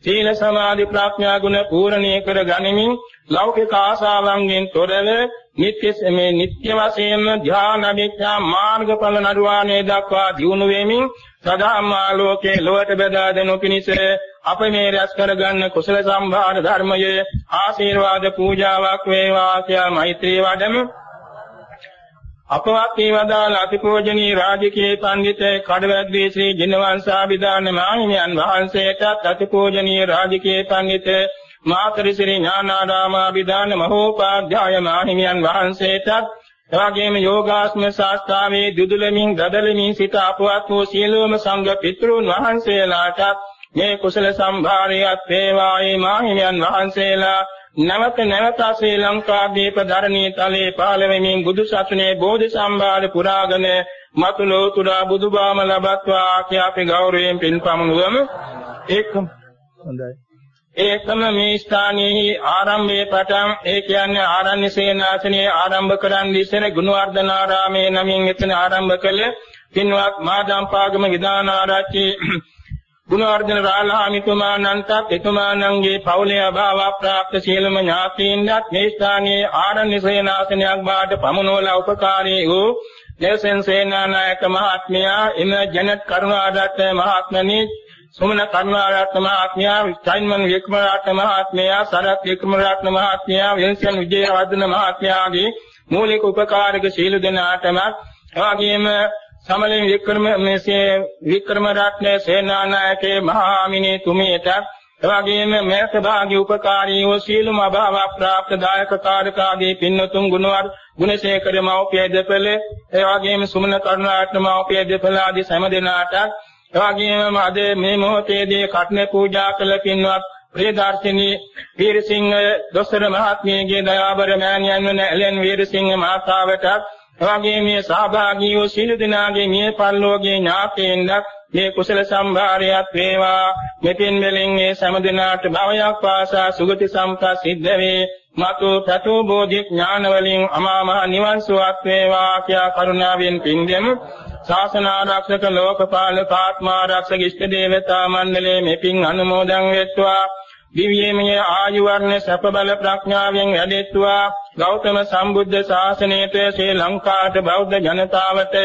සීල සමාධි ප්‍රඥා ගුණ පූර්ණී කර ගනිමින් ලෞකික ආශාවන්ගෙන් තොරව නිත්‍ය මේ නිත්‍ය වශයෙන්ම ධ්‍යාන අධිත්‍යා මාර්ගඵල නරුවානේ දක්වා දියුණු වෙමින් සදාමාලෝකේ ලොවට බෙදා දෙනු පිණිස අප මේ රැස් කරගන්න කුසල සම්භාර ධර්මයේ ආශිර්වාද පූජාවක් වේවා කියා මෛත්‍රී වඩමු. අපවත් වේවදාල අතිපෝජනීය රාජකීය පඬිතේ කඩවැද්දේ ශ්‍රී ජිනවංශාභිදාන මාහිමියන් වහන්සේටත් අතිපෝජනීය රාජකීය පඬිතේ මාතරිසිරි ඥානාරාමාභිදාන මහෝපාධ්‍යාය මාහිමියන් වහන්සේටත් එවාගේම යෝගාස්ම ශාස්ත්‍රාවේ දුදුලමින් දදලමින් සිට අපවත් වූ සියලුම සංඝ පිතෘන් වහන්සේලාටත් මේ කුසල සම්භාරයත් වේවායේ මාහිමියන් වහන්සේලා. නැවත නැවත ශ්‍රී ලංකා දීප ධරණී තලයේ පහළ වෙමින් බුදු සසුනේ බෝධි සම්භාර පුරාගෙන මතුලෝ තුරා බුදුබාම ලබත්වා කියා අපි ගෞරවයෙන් පින් පමුණුවමු. ඒකම හොඳයි. ඒකම මේ ස්ථානයේ ආරම්භයේ පටන් ඒ කියන්නේ ආරණ්‍ය සේනාසනයේ ආරම්භ කරන් ඉස්සර ගුණවර්ධනාරාමයේ නමින් එතන ආරම්භ කළ පින්වත් මාදම්පාගම විදානාරාචි ගුණවර්ධන රාලහාමිතුමාණන්ටත් එතුමාණන්ගේ පවුලේ අභාව ප්‍රාප්ත සියලුම ඥාතීන්වත් මේ ස්ථානයේ ආරණ්‍ය සේනාසනයක් බාට පමුණුවලා උපකාරී වූ නෙල්සන් සේනානායක මහත්මයා එම ජනත් කරුණාදත්ත මහත්මනි සුමන කරුණාරත්න මහත්මයා, චෛන්මන් වික්‍රමරත්න මහත්මයා, සරත් වික්‍රමරත්න මහත්මයා, විල්සන් විජේවර්ධන මහත්මයාගේ මූලික උපකාරක සීල දෙනාටම එවාගෙම සමලින් වික්‍රම මෙසේ වික්‍රම රත්න සේනානායකේ මහා මිනේ තුමියට එවාගෙම මේක භාගී උපකාරී වූ සීලම අභාව ප්‍රාප්ත දායක කාර්යකාගේ පින්නතුන් ගුණවර් ගුණසේකර මෞපිය දෙපළ එවාගෙම සුමන කරුණාරත්න මෞපිය දෙපළ ආදී සෑම දෙනාට එවාගෙම අද මේ මොහොතේදී කටනේ පූජා කළ පින්වත් ප්‍රියදර්ශිනී වීරසිංහ දොස්තර මහත්මියගේ දයාබර මෑණියන් වන එලෙන් වීරසිංහ මහතාවට එවාගේ මේ සහභාගී වූ සීල දිනාගේ මිය පරලෝකයේ ඥාතීන්වත් මේ කුසල සම්භාරයක් වේවා. මෙතින් මෙලින් මේ සෑම දිනාට භවයක් වාසා සුගති සම්පත් සිද්ධ වේ. මතු ප්‍රතු බෝධි ඥාන වලින් අමා මහ නිවන් සුවක් වේවා කියා කරුණාවෙන් පින්දෙමු. ශාසන ආරක්ෂක ලෝකපාලක ආත්මාරක්ෂක ඉෂ්ට දේවතා මණ්ඩලයේ මෙපින් අනුමෝදන් වෙත්වා. දිව්‍යමය ආයු වර්ණ සැප බල ප්‍රඥාවෙන් වැඩෙත්වා. ගෞතම සම්බුද්ධ ශාසනයට ශ්‍රී ලංකාවට බෞද්ධ ජනතාවට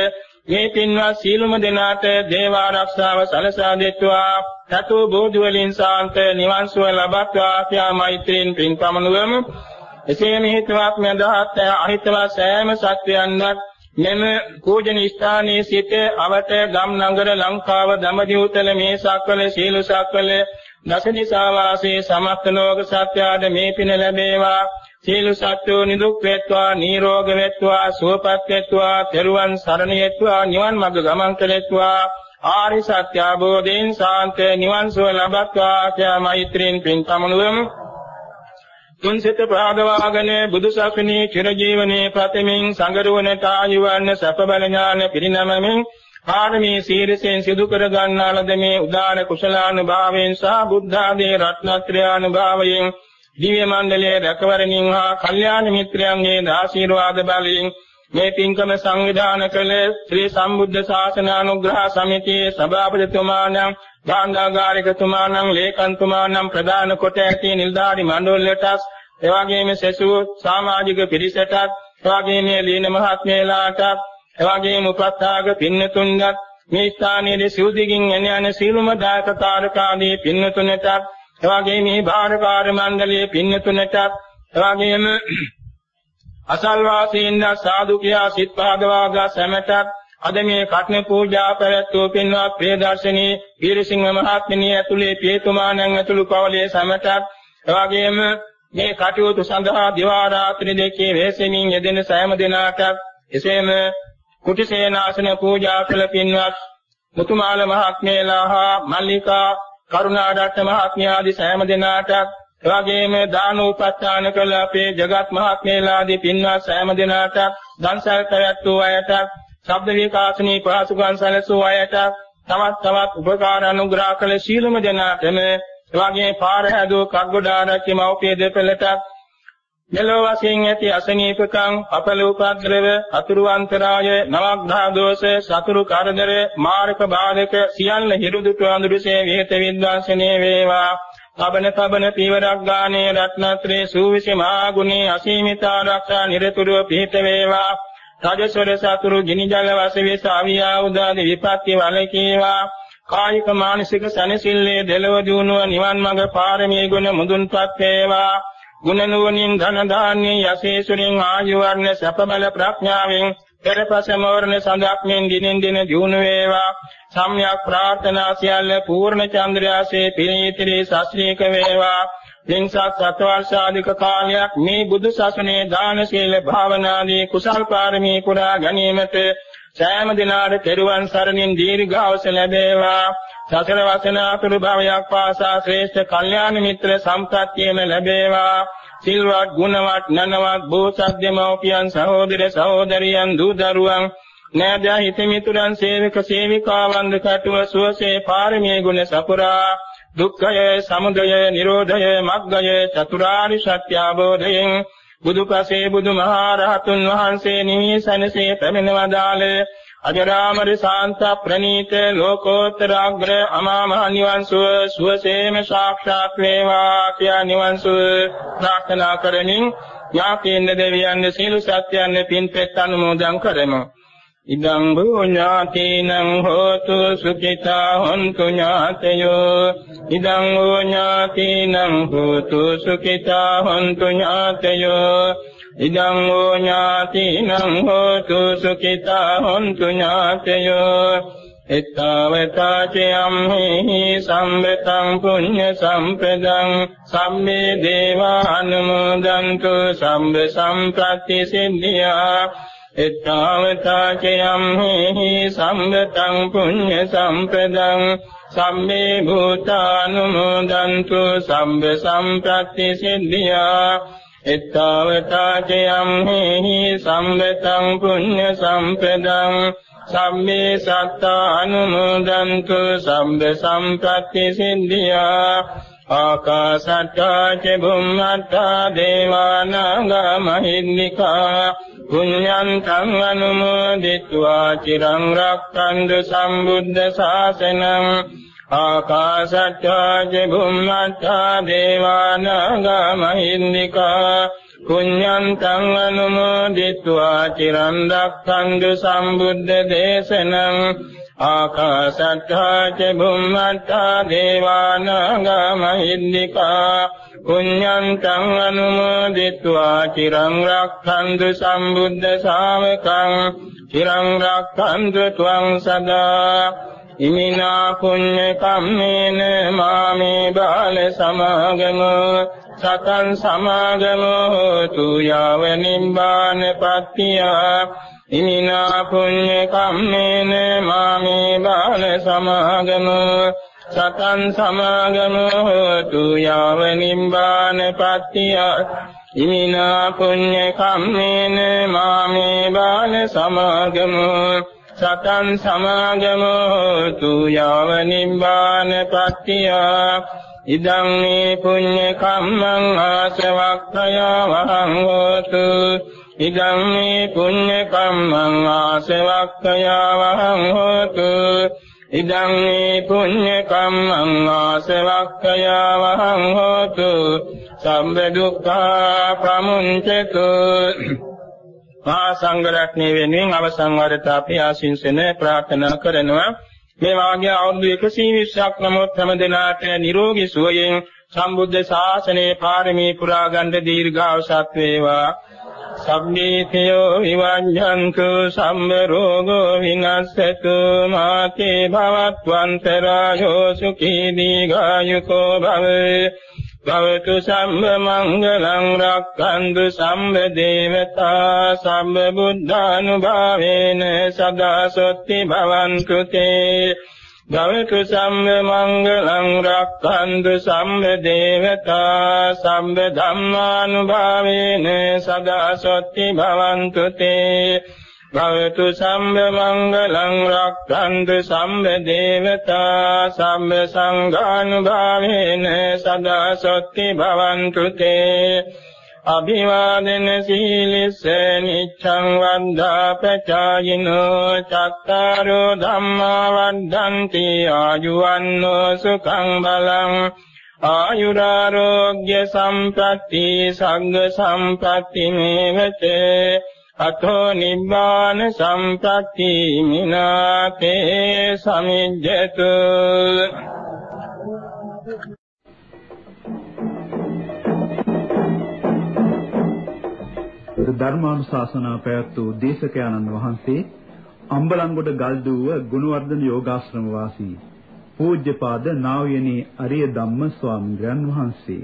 මේ පින්වත් සීලම දෙනාට දේව ආරක්ෂාව සලසා දෙත්වා. සතු බෝධි වලින් සාන්ත නිවන් සුව ලබත්වා කියා මෛත්‍රීන් පින් පමනුවමු එසේ මෙහිතවත් මෙදහත් අහිතවත් සෑම සත්‍යයන්වත් මෙම පූජන ස්ථානයේ සිට අවට ගම් නගර ලංකාව දඹදිවුතල මේ සක්වල සීල සක්වල දසදිසා වාසී සමස්ත ලෝක සත්‍යයන්ට මේ පින ලැබේවා. සීල සත්‍යෝ නිදුක් වේත්වා නිරෝග වේත්වා සුවපත් වේත්වා තෙරුවන් සරණ යෙත්වා නිවන් මඟ ගමන් කෙරෙත්වා ආරි සත්‍ය අවබෝධයෙන් සාන්ත නිවන් සුව ලබත්වා කියා මෛත්‍රීන් පින් තමනුවමු තුන්සිත ප්‍රාගවාගෙන බුදු සසුනේ චිරජීවනයේ ප්‍රතිමින් සංගරුවනට ආයුවන්න සැප බල ඥාන පිරිනමමින් පාරමී සීරසෙන් සිදු කර ගන්නා ලද මේ උදාන කුසලානුභාවයෙන් සහ බුද්ධ ආදී රත්නත්‍රානුභාවයෙන් දිව්‍ය මණ්ඩලයේ රැකවරණින් හා කල්යාණ මිත්‍රයන්ගේ ආශිර්වාද බලයෙන් මේ පින්කම සංවිධානය කළ ශ්‍රී සම්බුද්ධ ශාසන අනුග්‍රහ සමිතියේ සභාපතිතුමාණන් භාණ්ඩාගාරිකතුමාණන් ලේකම්තුමාණන් ප්‍රදාන කොට ඇති නිලධාරි මණ්ඩලයටත් එවාගේම සෙසු සමාජික පිරිසටත් එවාගේම ලීන මහත්මයලාටත් එවාගේම උපස්ථායක පින්නතුන්ගත් මේ ස්ථානයේ සිවුදිගින් එන යන සීලම දායක කාර්කාදී පින්නතුන්ටත් එවාගේම මේ භාරකාර මණ්ඩලයේ පින්නතුන්ටත් එවාගේම අසල්වාසීන් සාදු කියා සිත් භාගවාගා සැමටත් අද මේ කටන පූජා පැවැත්වූ පින්වත් ප්‍රියදර්ශනී වීරසිංහ මහත්මිය ඇතුළේ පියතුමාණන් ඇතුළු පවලේ සැමටත් එවාගේම මේ කටයුතු සඳහා දිවා රාත්‍රී දෙකේ වෙසෙමින් යෙදෙන සෑම දිනාටත් එසේම කුටිසේනාසන පූජා කළ පින්වත් මුතුමාල මහත්මයලා හා මල්ලිකා කරුණාරත්න මහත්මිය ආදී සෑම දිනාටත් එවැගේම දාන උපස්ථාන කළ අපේ ජගත් මහත්මයලාදී පින්වත් සෑම දිනාටත් දන්සල් පැවැත්වූ අයට ශබ්ද විකාශනී පහසුකම් සැලසූ අයට තවත් තවත් උපකාර අනුග්‍රහ කළ සීලම දෙනාටම එවැගේ පාර හැදූ කග්ගොඩාරච්චි මව්පිය දෙපළටත් මෙලොව වශයෙන් ඇති අසනීපකම් අපල උපද්‍රව අතුරු අන්තරාය නවග්‍රහ දෝෂ සතුරු කරදර මාර්ග බාධක සියල්ල හිරුදුට අඳුරසේ විහෙත විද්වාසනේ වේවා. තබන තබන පීවරක් ගානේ රත්නත්‍රේ සූවිසි මහා ගුණේ අසීමිත ආරක්ෂා නිරතුරුව පිහිට වේවා. රජසොර සතුරු ගිනි ජල වශයෙන් සාවියා උදාද විපත්ති වලකීවා කායික මානසික සනසිල්ලේ දෙලව දිනුව නිවන් මඟ පාරමී ගුණ මුදුන්පත් වේවා. ගුණ නුවණින් ධන දාන්නේ යසේසුරින් ආයු වර්ණ සැප බල ප්‍රඥාවෙන් පෙරපස මෝරණ සඳක්මින් දිනෙන් දින දිනු වේවා. සම්්‍යක් ප්‍රාර්ථනා සියල්ල පූර්ණ චන්ද්‍රයාසේ පිරිතිරි ශාස්ත්‍රීක වේවා. දින්සත් සත්වර්ෂාධික කාලයක් මේ බුදු සසුනේ දාන සීල භාවනාදී කුසල් පාරමී පුරා ගැනීමට සෑම දිනාට තෙරුවන් සරණින් දීර්ඝාස ලැබේවා. සසර වසන අතුරු භවයක් පාසා ශ්‍රේෂ්ඨ කල්යාණ මිත්‍ර සම්ප්‍රත්‍යයම ලැබේවා. සිල්වත් ගුණවත් නනවත් බෝසත් දෙමව්පියන් සහෝදර සහෝදරියන් දූ දරුවන් නෑදෑ හිතමිතුරන් සේවක සේවිකාවන් කටුව සුවසේ පාරමී ගුණ සපුරා. දුක්ඛය සමුදය නිරෝධය මග්ගය චතුරාරි සත්‍ය අවබෝධයෙන් බුදුපසේ බුදුමහරහතුන් වහන්සේ නිවිසනසේ පැමිණවදාළ අජරාමර ශාන්ත ප්‍රණීත ලෝකෝත්තර අග්‍ර අමා මහ නිවන් සුව සුවසේම සාක්ෂාත් වේවා කියා නිවන් සුව ප්‍රාර්ථනා කරමින් ඥාතීන් දෙවියන් සීල සත්‍යයන් පින්පෙත් අනුමෝදන් කරමු. ඉදං භූඥාතීනං හෝතු සුඛිතා හොන්තු ඥාතයෝ. ඉදං භූඥාතීනං හෝතු සුඛිතා හොන්තු ඥාතයෝ. ඉදං භූඥාතීනං හෝතු සුඛිතා හොන්තු ඥාතයෝ. එත්තාවතා චයම්හි සම්බතං පුඤ්ඤ සම්පදං. සම්මේ දේවා අනුමෝදන්තු සම්බ සම්ප්‍රත්ති සිද්ධියා. එත්තාවතාචයම් හේහි සම්ගතං පුඤ්ඤ සම්පදං. සම්මේ භූතානුමෝදන්තු සම්බ සම්ප්‍රත්ති සිද්ධියා. එත්තාවතාජයම් හේහි සම්බතං පුඤ්ඤ සම්පදං සම්මේ සත්තා අනුමෝදන්තු සම්බ සම්ප්‍රත්‍ය සිද්ධියා ආකාසට්ටා ච බුම්මට්ටා දේවානාග මහින්නිකා පුඤ්ඤන්තං අනුමෝදිत्वा චිරං රක්ඛන්තු සම්බුද්ධ ශාසනං ආකාශට්ඨා ජිභුම්මට්ඨා දේවානාගා මහින්దికා පුඤ්ඤන්තං අනුමෝදිत्वा චිරන් රක්ඛන්තු සම්බුද්ධ දේශනං ආකාශට්ඨා චුම්මට්ඨා දේවානාගා මහින්దికා පුඤ්ඤන්තං අනුමෝදිत्वा චිරන් රක්ඛන්තු සම්බුද්ධ ශාවකං චිරන් රක්ඛන්තු ත්වං සදා ඉමිනා පුඤ්ඤ කම්මේන මාමේ බාල සමාගමෝ සතං සමාගමෝ හෝතු යාව නිබ්බාන පත්තියා. ඉමිනා පුඤ්ඤ කම්මේන මාමේ බාල සමාගම සතං සමාගම හෝතු යාව නිබ්බාන පත්තිය. ඉමිනා පුඤ්ඤ කම්මේන මාමේ බාල සමාගම සතං සමාගම හෝතු යාව නිබ්බාන පත්තිය. ඉදං මේ පුඤ්ඤ කම්මං ආසවක්ඛය වහං හෝතු. ඉදං මේ පුඤ්ඤ කම්මං ආසවක්ඛයාවහං හෝතු. ඉදං මේ පුඤ්ඤ කම්මං ආසවක්ඛයාවහං හෝතු. සම්බ දුක්ඛා ප්‍රමුංචතු මහා සංඝ රත්නයේ වෙනුවෙන් අවසන් වරට අපි ආශිංසන ප්‍රාර්ථනා කරනවා. මේ වාගේ අවුරුදු 120ක් නමුත් හැම දිනාට නිරෝගී සුවයෙන් සම්බුද්ධ ශාසනයේ පාරමී පුරා ගන්න දීර්ඝාසත් වේවා. සම්මේතයෝ විවඤ්ඤන්තු සම්ම රෝගෝ විනස්සතු මාතේ භවත්වන්තරායෝ සුඛී දීඝායුකෝ භවේ භවතු සම්ම මංගලං රක්ඛන්තු සම්ම දේවතා සම්ම බුද්ධානුභාවේන සදා සොත්ති භවන්තු තේ භවතු සම්ම මංගලං රක්ඛන්තු සම්ම දේවතා සම්ම ධම්මානුභාවේන සදා සොත්ති භවන්තු තේ භවතු සම්ම මංගලං රක්ඛන්තු සම්ම දේවතා සම්ම සංඝානුභාවේන සදා සොත්ති භවන්තු තේ. අභිවාදන සීලිස්ස නිච්ඡං වන්දා පචායිනෝ චත්තාරෝ ධම්මා වද්දන්ති ආයුවන්නෝ සුඛං බලං ආයුරාෝග්‍ය සම්ප්‍රති සංඝ සම්ප්‍රති මේවච අතෝ නිබ්බාන සම්ප්‍රති මිනාතේ සමිජ්ජතු ධර්මානුශාසනා පැවැත් වූ දේශකයන්න් වහන්සේ අම්බලන්ගොඩ ගල්දුව ගුණවර්ධන යෝගාශ්‍රම වාසී පූජ්‍යපාද නා වූ යනි අරිය ධම්ම ස්වාමීන් වහන්සේ